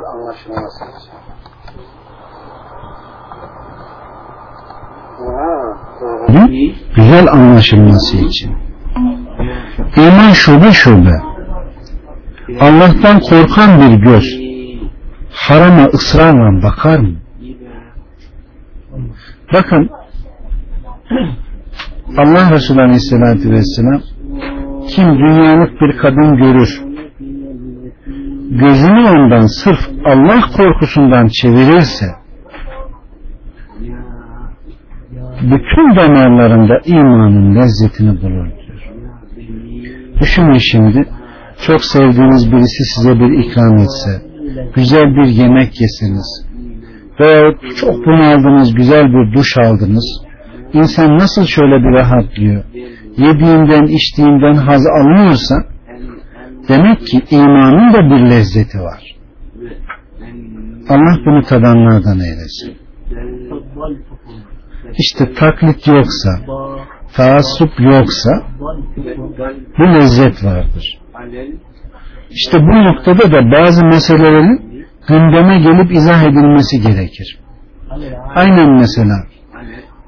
anlaşılması için. güzel anlaşılması için. İman şube şube. Allah'tan korkan bir göz harama ısrarla bakar mı? Bakın Allah Resulü Aleyhisselatü Vesselam kim dünyalık bir kadın görür gözünü ondan sırf Allah korkusundan çevirirse bütün damarlarında imanın lezzetini bulur diyor. Düşünün şimdi çok sevdiğiniz birisi size bir ikram etse güzel bir yemek yeseniz veya çok bunaldınız güzel bir duş aldınız insan nasıl şöyle bir rahatlıyor yediğinden içtiğinden haz alınıyorsa demek ki imanın da bir lezzeti var. Allah bunu tadanlardan eylesin. İşte taklit yoksa taassup yoksa bu lezzet vardır. İşte bu noktada da bazı meselelerin gündeme gelip izah edilmesi gerekir. Aynen mesela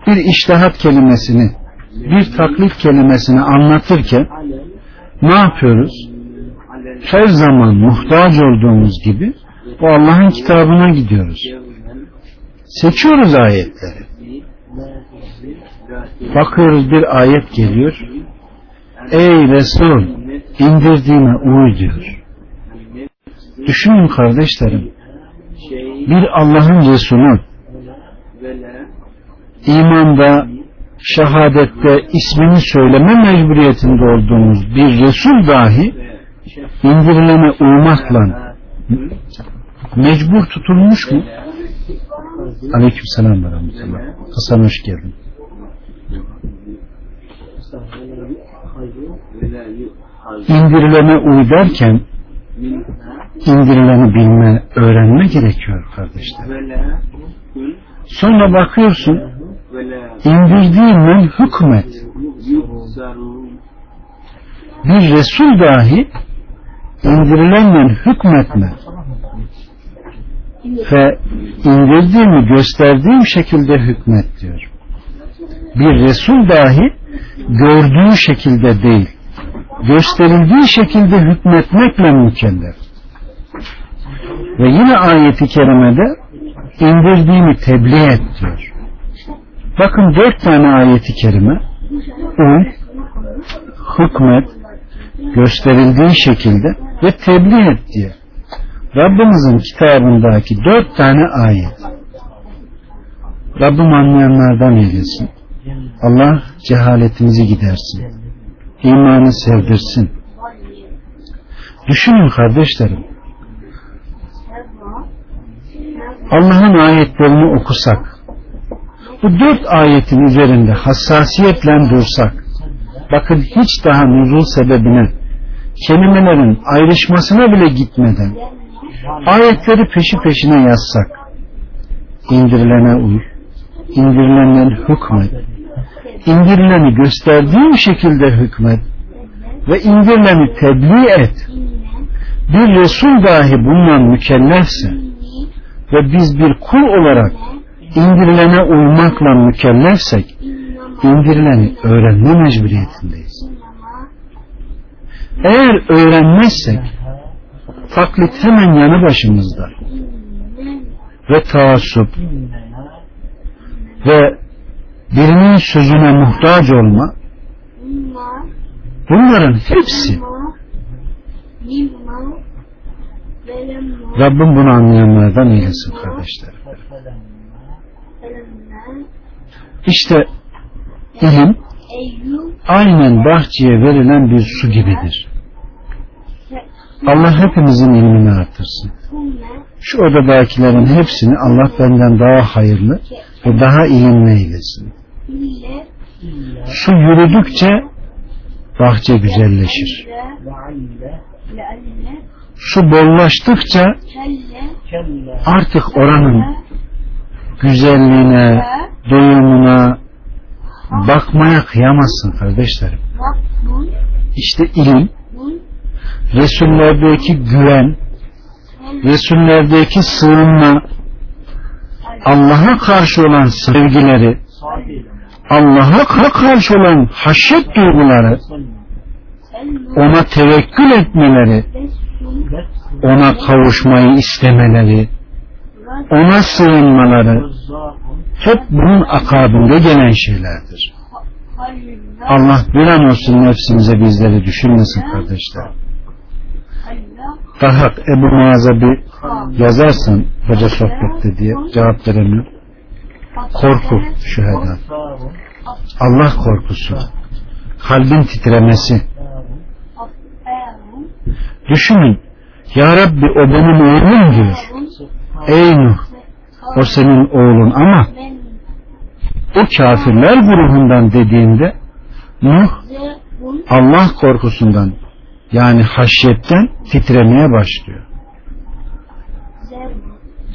bir iştahat kelimesini bir taklit kelimesini anlatırken ne yapıyoruz? Her zaman muhtaç olduğumuz gibi o Allah'ın kitabına gidiyoruz. Seçiyoruz ayetleri. Bakıyoruz bir ayet geliyor. Ey Resul indirdiğime uy diyor. Düşünün kardeşlerim. Bir Allah'ın Resulü imanda, şehadette ismini söyleme mecburiyetinde olduğumuz bir Resul dahi indirilene uymakla mecbur tutulmuş mu? Aleyküm selam ve rahmetullah. Hasan hoş geldin. İndirilene uy derken indirileni bilme, öğrenme gerekiyor kardeşler. Sonra bakıyorsun indirdiğinden hükmet. Bir Resul dahi indirilenle hükmetme ve indirdiğimi gösterdiğim şekilde hükmet diyor. Bir Resul dahi gördüğü şekilde değil, gösterildiği şekilde hükmetmekle mükellef. Ve yine ayeti kerimede indirdiğimi tebliğ et diyor. Bakın dört tane ayeti kerime uy, hükmet, gösterildiği şekilde ve tebliğ et diye. Rabbimizin kitabındaki dört tane ayet. Rabbim anlayanlardan eylesin. Allah cehaletimizi gidersin. İmanı sevdirsin. Düşünün kardeşlerim. Allah'ın ayetlerini okusak, bu dört ayetin üzerinde hassasiyetle dursak, bakın hiç daha nuzul sebebine, kelimelerin ayrışmasına bile gitmeden, ayetleri peşi peşine yazsak, indirilene uy, indirilenden hükmet, indirileni gösterdiğim şekilde hükmet ve indirileni tebliğ et. Bir Resul dahi bundan mükellefse ve biz bir kul olarak indirilene uymakla mükellefsek indirileni öğrenme mecburiyetindeyiz. Eğer öğrenmezsek taklit hemen yanı başımızda ve taassup ve birinin sözüne muhtaç olma bunların hepsi Rabbim bunu anlayanlardan eylesin kardeşlerim. İşte ilim aynen bahçeye verilen bir su gibidir. Allah hepimizin ilmini artırsın. Şu odadakilerin hepsini Allah benden daha hayırlı ve daha ilimli eylesin. Su yürüdükçe bahçe güzelleşir. Su bollaştıkça artık oranın güzelliğine, bakmaya kıyamazsın kardeşlerim. İşte ilim, Resullerdeki güven, Resullerdeki sığınma, Allah'a karşı olan sevgileri, Allah'a karşı olan haşyet duyguları, ona tevekkül etmeleri, ona kavuşmayı istemeleri, ona sığınmaları hep bunun akabinde gelen şeylerdir. Allah bir an olsun nefsimize bizleri düşünmesin kardeşler. Daha Ebu Muaz'a bir yazarsan hoca sohbette diye cevap veremiyor. Korku şüheda. Allah korkusu. Kalbin titremesi. Düşünün. Ya Rabbi o benim oğlum diyor. Ey Nuh o senin oğlun ama o kafirler grubundan dediğinde Nuh Allah korkusundan yani haşyetten titremeye başlıyor.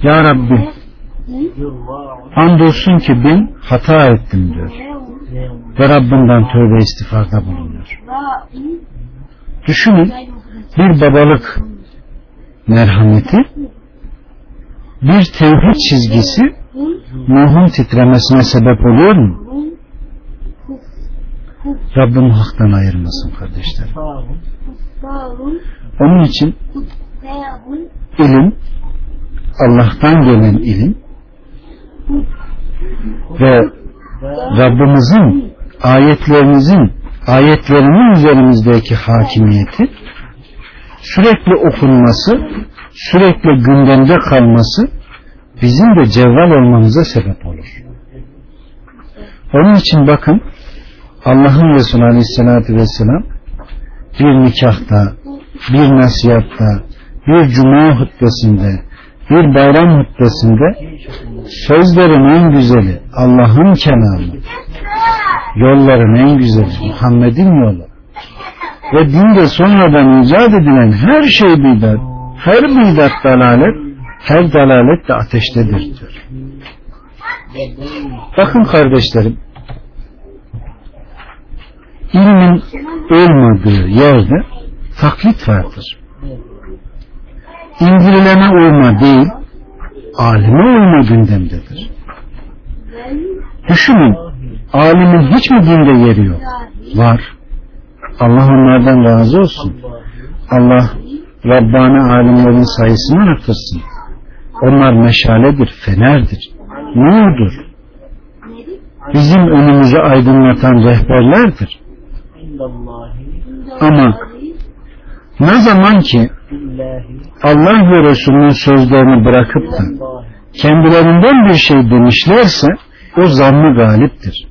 Ya Rabbi andolsun ki ben hata ettim diyor. Ve Rabbinden tövbe istifarda bulunuyor. Düşünün bir babalık merhameti bir tevhid çizgisi Nuh'un titremesine sebep oluyor mu? Rabbim haktan ayırmasın kardeşler. Onun için ilim Allah'tan gelen ilim ve Rabbimizin ayetlerinizin ayetlerinin üzerimizdeki hakimiyeti sürekli okunması sürekli gündemde kalması bizim de cevval olmamıza sebep olur. Onun için bakın Allah'ın Resulü Aleyhisselatü Vesselam bir nikahta, bir nasihatta, bir cuma hutbesinde, bir bayram hutbesinde sözlerin en güzeli Allah'ın kelamı, yolların en güzeli Muhammed'in yolu ve dinde sonradan icat edilen her şey bidat, her bidat dalalet, her dalalet de ateştedir. Bakın kardeşlerim, ilmin olmadığı yerde taklit vardır. İndirilene uyma değil, alime uyma gündemdedir. Düşünün, alimin hiç mi dinde yeri yok? Var. Allah onlardan razı olsun. Allah Rabbani alimlerin sayısını artırsın. Onlar meşaledir, fenerdir, nurdur. Bizim önümüzü aydınlatan rehberlerdir. Ama ne zaman ki Allah ve Resulünün sözlerini bırakıp da kendilerinden bir şey demişlerse o zannı galiptir.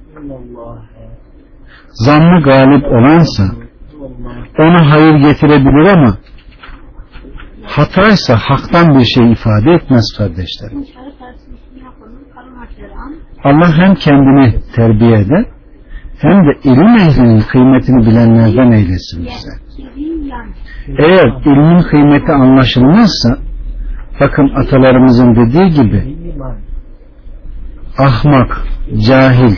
Zannı galip olansa ona hayır getirebilir ama hataysa haktan bir şey ifade etmez kardeşlerim. Allah hem kendini terbiye eder hem de ilim ehlinin kıymetini bilenlerden eylesin bize. Eğer ilmin kıymeti anlaşılmazsa bakın atalarımızın dediği gibi ahmak, cahil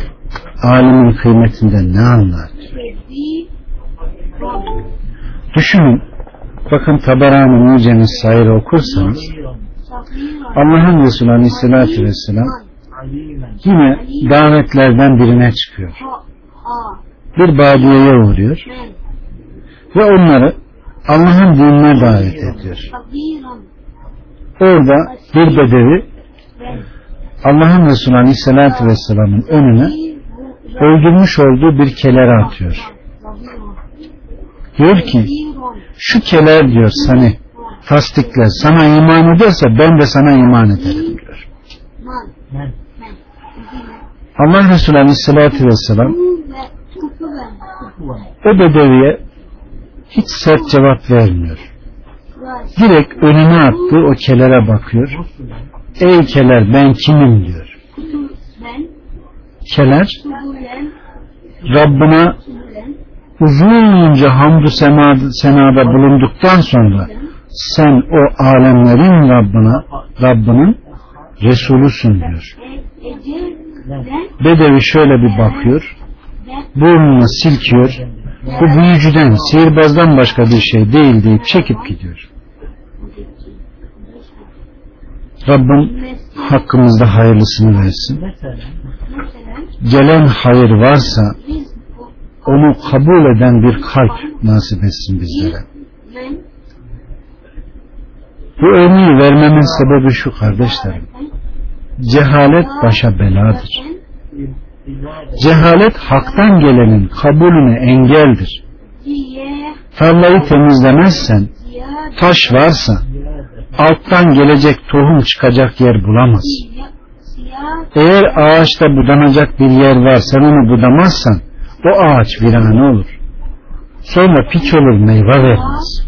alimin kıymetinden ne anlar? Düşünün bakın Taberani Mucemiz sayırı okursanız Allah'ın Resulü Aleyhisselatü Vesselam yine davetlerden birine çıkıyor. Bir badiyeye uğruyor ve onları Allah'ın dinine davet ediyor. Orada bir bedevi Allah'ın Resulü Aleyhisselatü Vesselam'ın önüne öldürmüş olduğu bir keleri atıyor. Diyor ki şu keler diyor seni tasdikler sana iman ederse ben de sana iman ederim diyor. Allah Resulü Aleyhisselatü Vesselam o bedeviye hiç sert cevap vermiyor. Direkt önüne attığı o kelere bakıyor. Ey keler ben kimim diyor. Keler Rabbına uzunca hamdü senada bulunduktan sonra sen o alemlerin Rabbına Rabbinin Resulüsün diyor. Bedevi şöyle bir bakıyor burnunu silkiyor bu büyücüden sihirbazdan başka bir şey değil deyip çekip gidiyor. Rabbim hakkımızda hayırlısını versin. Gelen hayır varsa onu kabul eden bir kalp nasip etsin bizlere. Bu örneği vermemin sebebi şu kardeşlerim. Cehalet başa beladır. Cehalet haktan gelenin kabulüne engeldir. Tarlayı temizlemezsen, taş varsa, alttan gelecek tohum çıkacak yer bulamaz. Eğer ağaçta budanacak bir yer var onu budamazsan o ağaç virane olur. Sonra piç olur meyve vermez.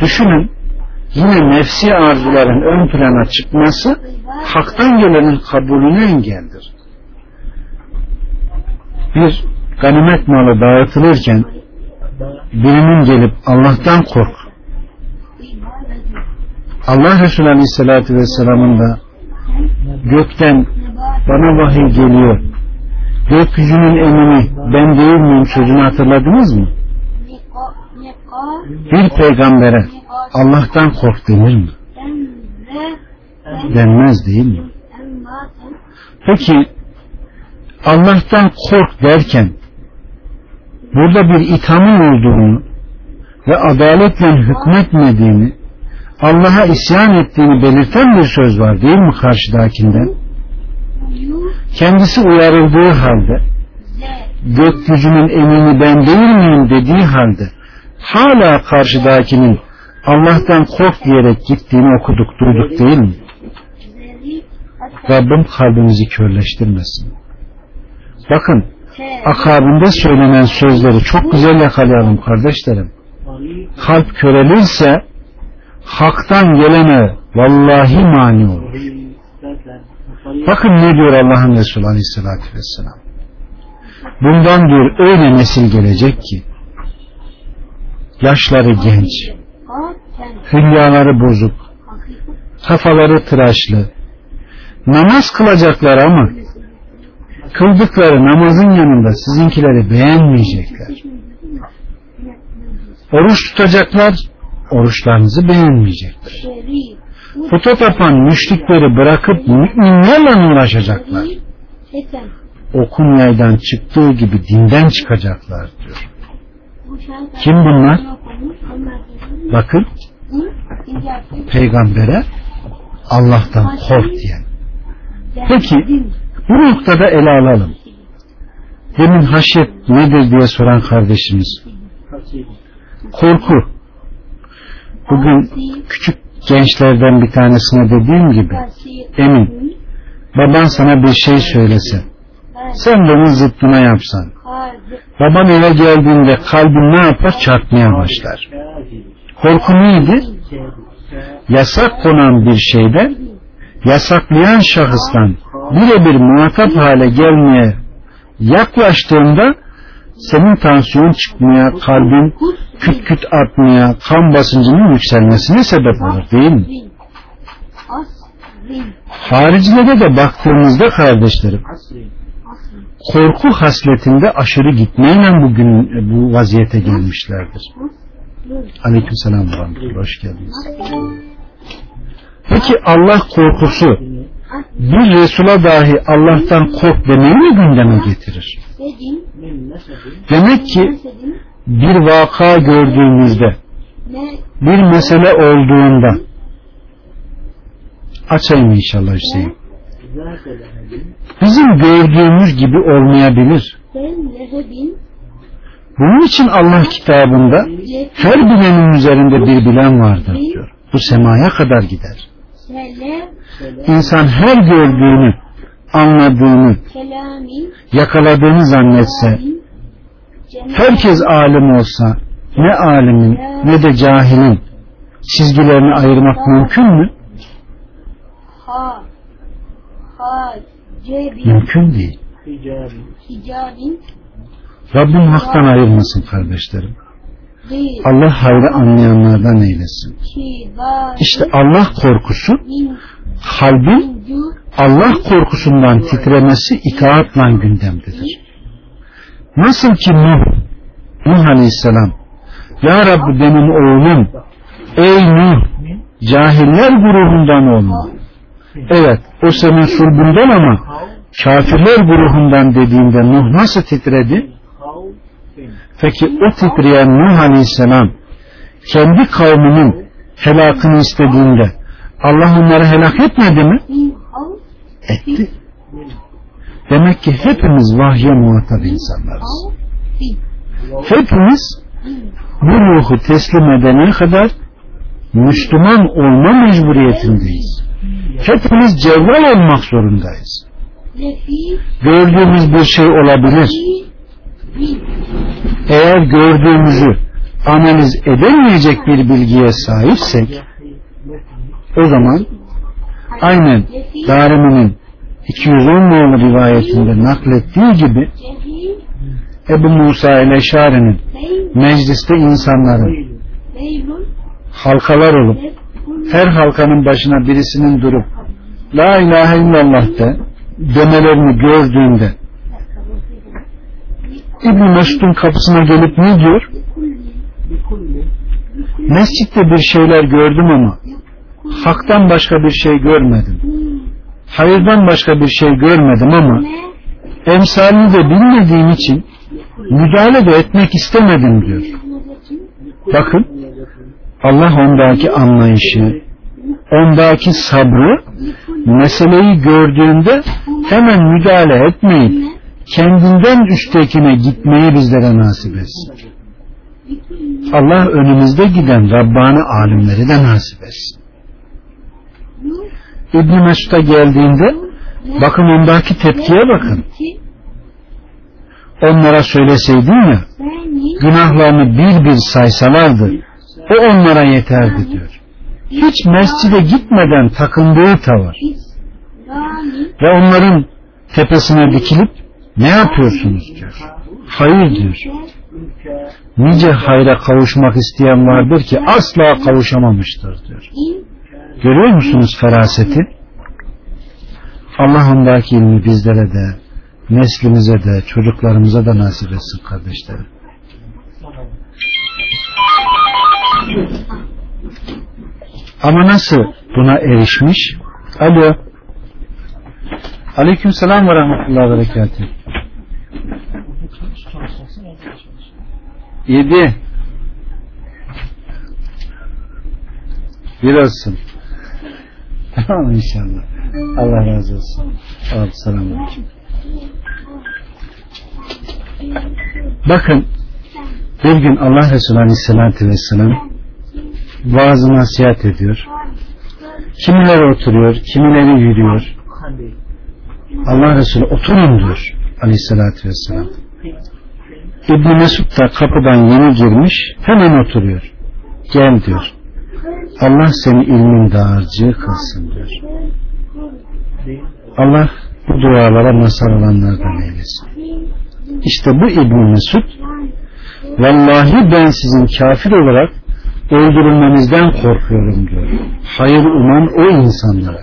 Düşünün yine nefsi arzuların ön plana çıkması haktan gelenin kabulüne engeldir. Bir ganimet malı dağıtılırken birinin gelip Allah'tan kork. Allah Resulü Aleyhisselatü Vesselam'ın da gökten bana vahiy geliyor. Gökyüzünün emini ben değil miyim sözünü hatırladınız mı? Bir peygambere Allah'tan kork denir mi? Denmez değil mi? Peki Allah'tan kork derken burada bir ithamın olduğunu ve adaletle hükmetmediğini Allah'a isyan ettiğini belirten bir söz var değil mi karşıdakinden? Kendisi uyarıldığı halde gökyüzünün emini ben değil miyim dediği halde hala karşıdakinin Allah'tan kork diyerek gittiğini okuduk duyduk değil mi? Rabbim kalbimizi körleştirmesin. Bakın akabinde söylenen sözleri çok güzel yakalayalım kardeşlerim. Kalp körelirse haktan gelene vallahi mani olur. Bakın ne diyor Allah'ın Resulü Aleyhisselatü Vesselam. Bundan diyor öyle nesil gelecek ki yaşları genç, hülyaları bozuk, kafaları tıraşlı, namaz kılacaklar ama kıldıkları namazın yanında sizinkileri beğenmeyecekler. Oruç tutacaklar, oruçlarınızı beğenmeyecekler. Puta tapan müşrikleri bırakıp müminlerle uğraşacaklar. Okun yaydan çıktığı gibi dinden çıkacaklar diyor. Kim bunlar? Bakın peygambere Allah'tan kork diyen. Peki bu noktada ele alalım. Demin haşyet nedir diye soran kardeşimiz. Korku. Bugün küçük gençlerden bir tanesine dediğim gibi Emin. baban sana bir şey söylese sen de onun zıttına yapsan baban eve geldiğinde kalbin ne yapar çarpmaya başlar. Korku neydi? Yasak konan bir şeyde yasaklayan şahıstan birebir muhatap hale gelmeye yaklaştığında senin tansiyon çıkmaya, kalbin küt küt atmaya, kan basıncının yükselmesine sebep olur değil mi? Haricilere de baktığımızda kardeşlerim korku hasletinde aşırı gitmeyle bugün bu vaziyete gelmişlerdir. Aleyküm selam. Hoş geldiniz. Peki Allah korkusu bir Resul'a dahi Allah'tan kork demeyi mi gündeme getirir? Demek ki bir vaka gördüğümüzde bir mesele olduğunda açayım inşallah Hüseyin. Bizim gördüğümüz gibi olmayabilir. Bunun için Allah kitabında her bilenin üzerinde bir bilen vardır diyor. Bu semaya kadar gider. İnsan her gördüğünü, anladığını, yakaladığını zannetse, herkes alim olsa, ne alimin ne de cahilin çizgilerini ayırmak mümkün mü? Mümkün değil. Rabbim haktan ayırmasın kardeşlerim. Allah hayrı anlayanlardan eylesin. İşte Allah korkusu kalbin Allah korkusundan titremesi itaatla gündemdedir. Nasıl ki Nuh, Nuh Aleyhisselam Ya Rabbi benim oğlum ey Nuh cahiller grubundan olma. Evet o senin sulbundan ama kafirler grubundan dediğinde Nuh nasıl titredi? Peki o titreyen Nuh Aleyhisselam kendi kavminin helakını istediğinde Allah onları helak etmedi mi? Etti. Demek ki hepimiz vahye muhatap insanlarız. Hepimiz bu ruhu teslim edene kadar Müslüman olma mecburiyetindeyiz. Hepimiz cevval olmak zorundayız. Gördüğümüz bir şey olabilir. Eğer gördüğümüzü analiz edemeyecek bir bilgiye sahipsek o zaman aynen Darimi'nin 210 nolu rivayetinde naklettiği gibi Ebu Musa ile Şari'nin mecliste insanların halkalar olup her halkanın başına birisinin durup La ilahe illallah de demelerini gördüğünde İbn Mesud'un kapısına gelip ne diyor? Mescitte bir şeyler gördüm ama haktan başka bir şey görmedim. Hayırdan başka bir şey görmedim ama emsalini de bilmediğim için müdahale de etmek istemedim diyor. Bakın Allah ondaki anlayışı, ondaki sabrı meseleyi gördüğünde hemen müdahale etmeyip kendinden üsttekine gitmeyi bizlere nasip etsin. Allah önümüzde giden Rabbani alimleri de nasip etsin. İbn Mesud'a geldiğinde bakın ondaki tepkiye bakın. Onlara söyleseydin ya günahlarını bir bir saysalardı o onlara yeterdi diyor. Hiç mescide gitmeden takındığı tavır ve onların tepesine dikilip ne yapıyorsunuz diyor. Hayır diyor. Nice hayra kavuşmak isteyen vardır ki asla kavuşamamıştır diyor. Görüyor musunuz feraseti? Allah ondaki ilmi bizlere de, neslimize de, çocuklarımıza da nasip etsin kardeşlerim. Ama nasıl buna erişmiş? Alo. Aleyküm selam ve rahmetullahi ve berekatuhu. Yedi. Bir olsun. Tamam inşallah. Allah razı olsun. Selamun aleyküm. Bakın bir gün Allah Resulü Aleyhisselatü Vesselam vaazı nasihat ediyor. Kimileri oturuyor, kimileri yürüyor. Allah Resulü oturun diyor Aleyhisselatü Vesselam. İbni Mesud da kapıdan yeni girmiş hemen oturuyor. Gel diyor. Allah seni ilmin dağarcığı kılsın diyor. Allah bu dualara mazhar olanlardan eylesin. İşte bu İbn Mesud vallahi ben sizin kafir olarak öldürülmenizden korkuyorum diyor. Hayır uman o insanlara.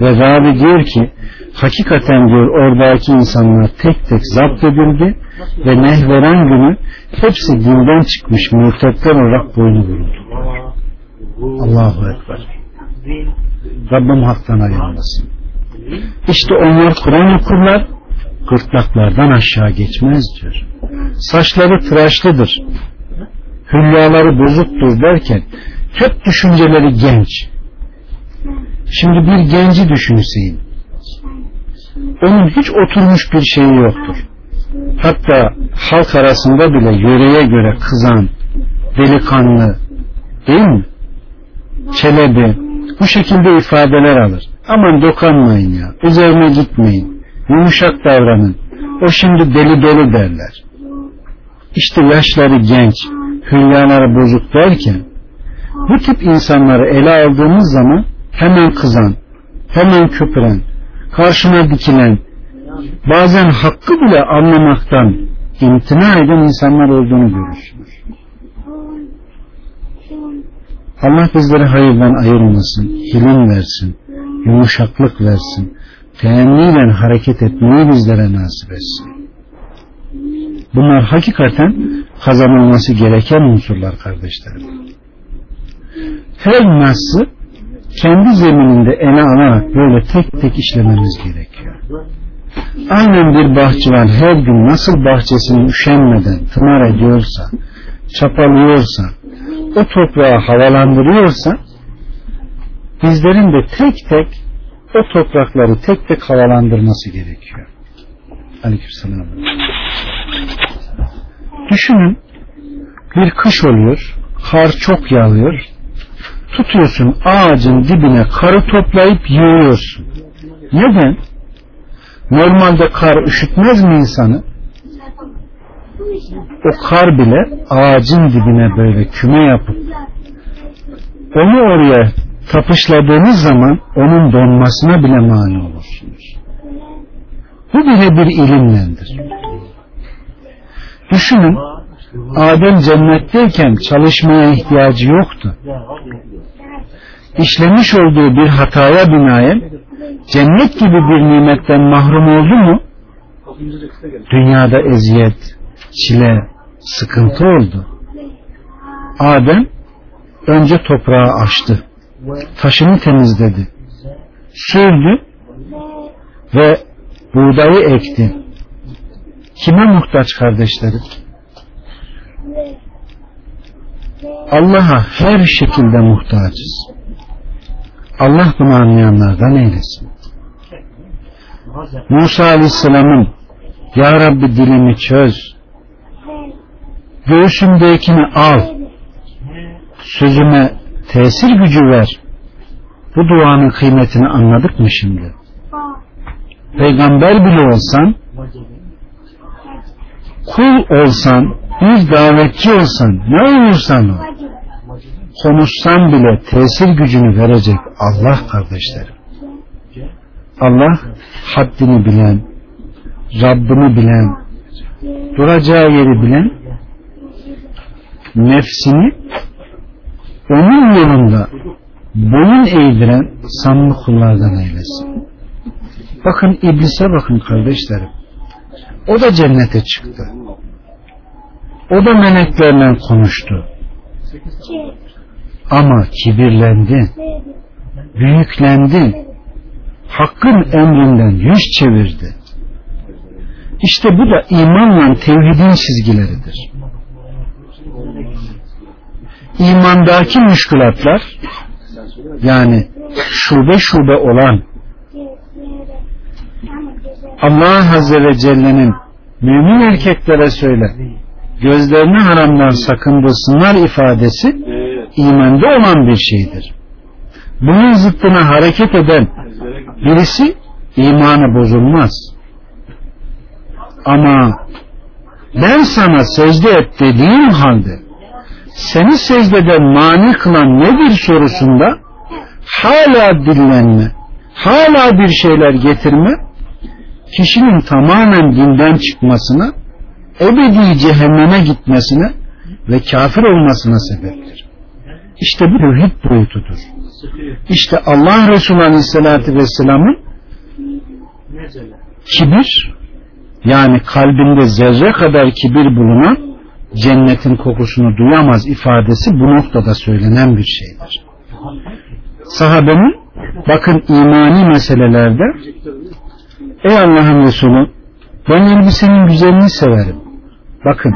Ve Rabi diyor ki hakikaten diyor oradaki insanlar tek tek zapt edildi ve nehveren günü hepsi dinden çıkmış mürtetler olarak boynu vuruldu. Allahu Ekber. Rabbim haktan ayırmasın. İşte onlar Kur'an okurlar gırtlaklardan aşağı geçmez diyor. Saçları tıraşlıdır. Hülyaları bozuktur derken hep düşünceleri genç. Şimdi bir genci düşünseyin. Onun hiç oturmuş bir şeyi yoktur. Hatta halk arasında bile yöreye göre kızan, delikanlı, değil mi? Çelebi, bu şekilde ifadeler alır. Aman dokanmayın ya, üzerine gitmeyin, yumuşak davranın. O şimdi deli dolu derler. İşte yaşları genç, hülyaları bozuk derken, bu tip insanları ele aldığımız zaman hemen kızan, hemen köpüren, karşına dikilen, bazen hakkı bile anlamaktan imtina eden insanlar olduğunu görürsünüz. Allah bizleri hayırdan ayırmasın, hilim versin, yumuşaklık versin, teemmiyle hareket etmeyi bizlere nasip etsin. Bunlar hakikaten kazanılması gereken unsurlar kardeşlerim. her nasıl kendi zemininde ele alarak böyle tek tek işlememiz gerekiyor. Aynen bir bahçıvan her gün nasıl bahçesini üşenmeden tımar ediyorsa, çapalıyorsa, o toprağı havalandırıyorsa, bizlerin de tek tek o toprakları tek tek havalandırması gerekiyor. Aleykümselam. Düşünün bir kış oluyor, kar çok yağıyor, tutuyorsun ağacın dibine karı toplayıp yığıyorsun. Neden? Normalde kar üşütmez mi insanı? O kar bile ağacın dibine böyle küme yapıp onu oraya tapışladığınız zaman onun donmasına bile mani olursunuz. Bu bile bir ilimlendir. Düşünün Adem cennetteyken çalışmaya ihtiyacı yoktu. İşlemiş olduğu bir hataya binaen cennet gibi bir nimetten mahrum oldu mu dünyada eziyet, çile, sıkıntı oldu. Adem önce toprağı açtı. Taşını temizledi. Sürdü ve buğdayı ekti. Kime muhtaç kardeşlerim? Allah'a her şekilde muhtacız. Allah bunu anlayanlardan eylesin. Musa Aleyhisselam'ın Ya Rabbi dilimi çöz, göğsümdekini al, sözüme tesir gücü ver. Bu duanın kıymetini anladık mı şimdi? Peygamber bile olsan, kul olsan, bir davetçi olsan, ne olursan ol, konuşsan bile tesir gücünü verecek Allah kardeşlerim. Allah haddini bilen, Rabbini bilen, duracağı yeri bilen, nefsini onun yolunda boyun eğdiren samimi kullardan eylesin. Bakın iblise bakın kardeşlerim. O da cennete çıktı. O da meleklerle konuştu. Ama kibirlendi. Büyüklendi. Hakkın emrinden yüz çevirdi. İşte bu da imanla tevhidin çizgileridir. İmandaki müşkülatlar yani şube şube olan Allah Azze ve Celle'nin mümin erkeklere söyle gözlerini haramdan sakındırsınlar ifadesi imanda olan bir şeydir. Bunun zıttına hareket eden birisi imanı bozulmaz. Ama ben sana secde et dediğim halde seni secdeden mani kılan nedir sorusunda hala dinlenme, hala bir şeyler getirme kişinin tamamen dinden çıkmasına ebedi cehenneme gitmesine ve kafir olmasına sebeptir. İşte bu tevhid boyutudur. İşte Allah Resulü Aleyhisselatü Vesselam'ın kibir yani kalbinde zerre kadar kibir bulunan cennetin kokusunu duyamaz ifadesi bu noktada söylenen bir şeydir. Sahabenin bakın imani meselelerde ey Allah'ın Resulü ben elbisenin güzelliğini severim. Bakın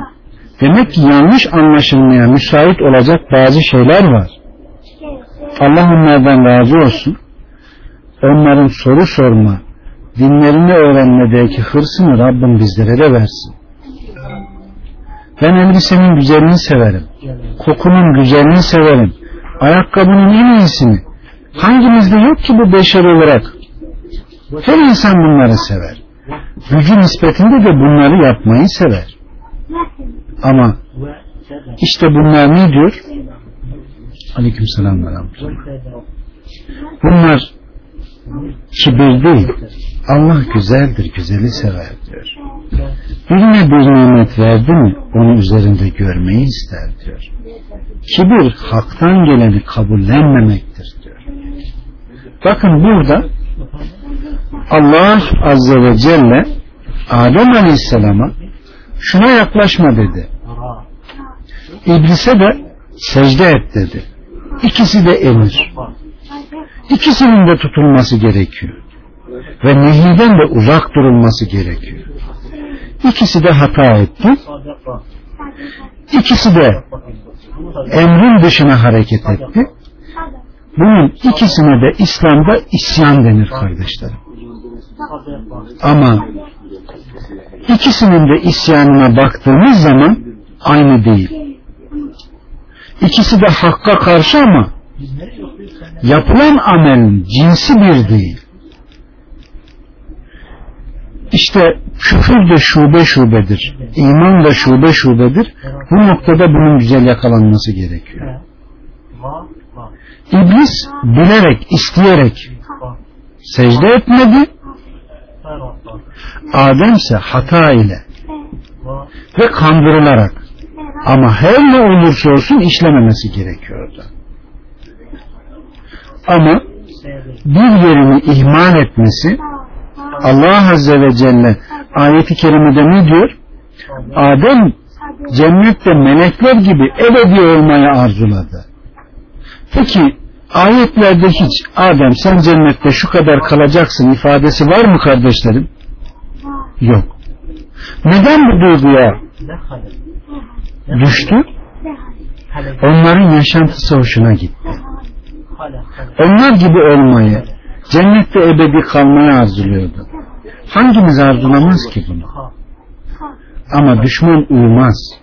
demek ki yanlış anlaşılmaya müsait olacak bazı şeyler var. Allah onlardan razı olsun. Onların soru sorma, dinlerini öğrenmedeki hırsını Rabbim bizlere de versin. Ben elbisenin güzelliğini severim. Kokunun güzelliğini severim. Ayakkabının en iyisini. Hangimizde yok ki bu beşer olarak? Her insan bunları sever. Gücü nispetinde de bunları yapmayı sever. Ama işte bunlar ne diyor? Aleyküm selam ve Bunlar kibir değil. Allah güzeldir, güzeli sever diyor. Birine bir nimet verdi mi onu üzerinde görmeyi ister diyor. Kibir haktan geleni kabullenmemektir diyor. Bakın burada Allah Azze ve Celle Adem Aleyhisselam'a şuna yaklaşma dedi. İblise de secde et dedi. İkisi de emir. İkisinin de tutulması gerekiyor. Ve nehiden de uzak durulması gerekiyor. İkisi de hata etti. İkisi de emrin dışına hareket etti. Bunun ikisine de İslam'da isyan denir kardeşlerim. Ama ikisinin de isyanına baktığımız zaman aynı değil. İkisi de hakka karşı ama yapılan amelin cinsi bir değil. İşte küfür de şube şubedir. iman da şube şubedir. Bu noktada bunun güzel yakalanması gerekiyor. İblis bilerek, isteyerek secde etmedi. Adem ise hata ile ve kandırılarak ama her ne olursa olsun işlememesi gerekiyordu. Ama bir yerini ihmal etmesi Allah Azze ve Celle ayeti kerimede ne diyor? Adem cennette melekler gibi ebedi olmayı arzuladı. Peki ayetlerde hiç Adem sen cennette şu kadar kalacaksın ifadesi var mı kardeşlerim? Yok. Neden bu duyguya düştü? Onların yaşantısı hoşuna gitti. Onlar gibi olmayı, cennette ebedi kalmayı arzuluyordu. Hangimiz arzulamaz ki bunu? Ama düşman uymaz.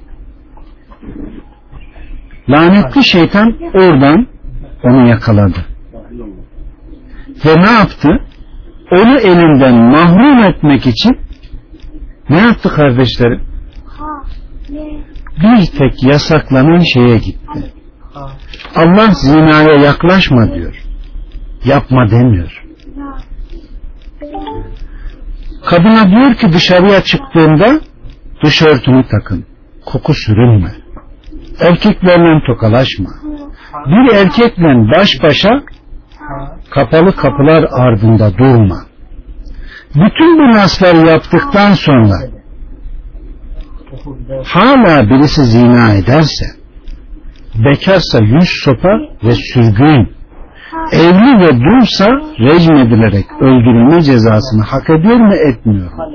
Lanetli şeytan oradan onu yakaladı. Ve ne yaptı? Onu elinden mahrum etmek için ne yaptı kardeşlerim? Bir tek yasaklanan şeye gitti. Allah zinaya yaklaşma diyor. Yapma demiyor. Kadına diyor ki dışarıya çıktığında dışörtünü takın. Koku sürünme. Erkeklerle tokalaşma. Bir erkekle baş başa kapalı kapılar ardında durma. Bütün bu nasları yaptıktan sonra hala birisi zina ederse bekarsa yüz sopa ve sürgün evli ve dulsa rejim edilerek öldürülme cezasını hak ediyor mu etmiyor mu?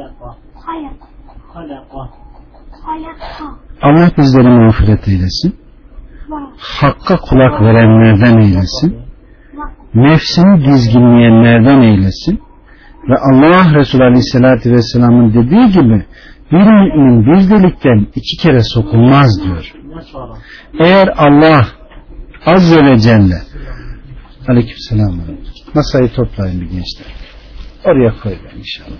Allah bizleri mağfiret eylesin. Hakka kulak verenlerden eylesin. Nefsini dizginleyenlerden eylesin. Ve Allah Resulü Aleyhisselatü Vesselam'ın dediği gibi bir mümin bir delikten iki kere sokulmaz diyor. Eğer Allah Azze ve Celle Aleyküm selam. Masayı toplayın bir gençler. Oraya koy ben inşallah.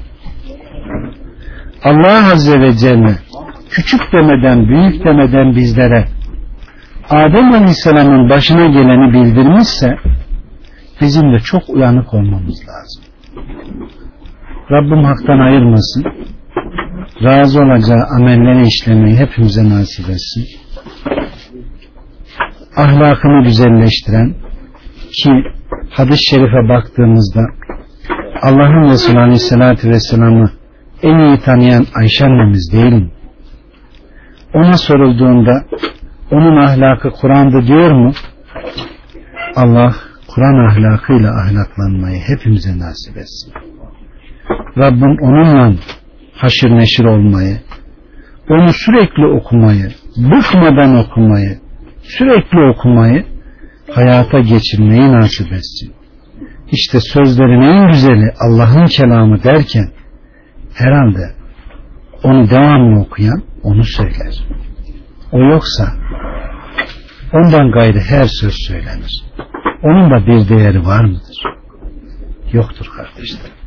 Allah Azze ve Celle küçük demeden büyük demeden bizlere Adem Aleyhisselam'ın başına geleni bildirmişse bizim de çok uyanık olmamız lazım. Rabbim haktan ayırmasın. Razı olacağı amelleri işlemeyi hepimize nasip etsin. Ahlakını güzelleştiren ki hadis-i şerife baktığımızda Allah'ın Resulü Aleyhisselatü Vesselam'ı en iyi tanıyan Ayşe annemiz değil mi? Ona sorulduğunda onun ahlakı Kur'an'da diyor mu? Allah Kur'an ahlakıyla ahlaklanmayı hepimize nasip etsin. Rabbim onunla haşır neşir olmayı, onu sürekli okumayı, bıkmadan okumayı, sürekli okumayı, hayata geçirmeyi nasip etsin. İşte sözlerin en güzeli Allah'ın kelamı derken herhalde onu devamlı okuyan onu söyler. O yoksa ondan gayrı her söz söylenir. Onun da bir değeri var mıdır? Yoktur kardeşler.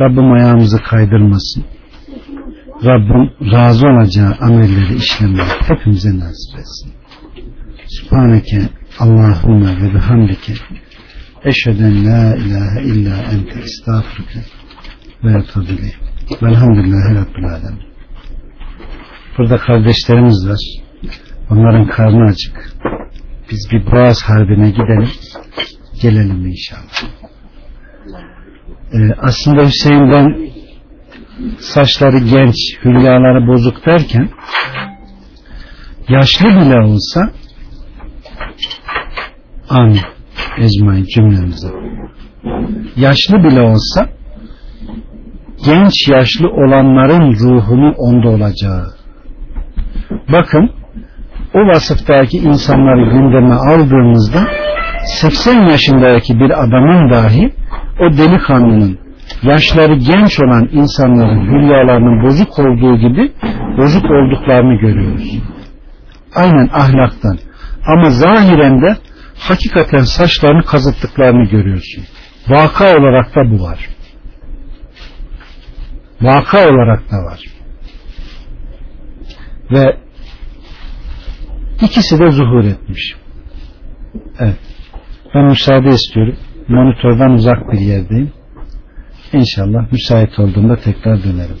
Rabbim ayağımızı kaydırmasın. Rabbim razı olacağı amelleri işlemeyi hepimize nasip etsin. Sübhaneke Allahümme ve bihamdike eşheden la ilahe illa ente estağfurke ve etubile velhamdülillahi rabbil alemin burada kardeşlerimiz var. Onların karnı açık biz bir boğaz harbine gidelim. Gelelim inşallah ee, aslında Hüseyin'den saçları genç hülyaları bozuk derken yaşlı bile olsa Amin. Ecmain cümlemize. Yaşlı bile olsa genç yaşlı olanların ruhunun onda olacağı. Bakın o vasıftaki insanları gündeme aldığımızda 80 yaşındaki bir adamın dahi o delikanlının yaşları genç olan insanların hülyalarının bozuk olduğu gibi bozuk olduklarını görüyoruz. Aynen ahlaktan. Ama zahiren de hakikaten saçlarını kazıttıklarını görüyorsun. Vaka olarak da bu var. Vaka olarak da var. Ve ikisi de zuhur etmiş. Evet. Ben müsaade istiyorum. Monitörden uzak bir yerdeyim. İnşallah müsait olduğunda tekrar dönerim.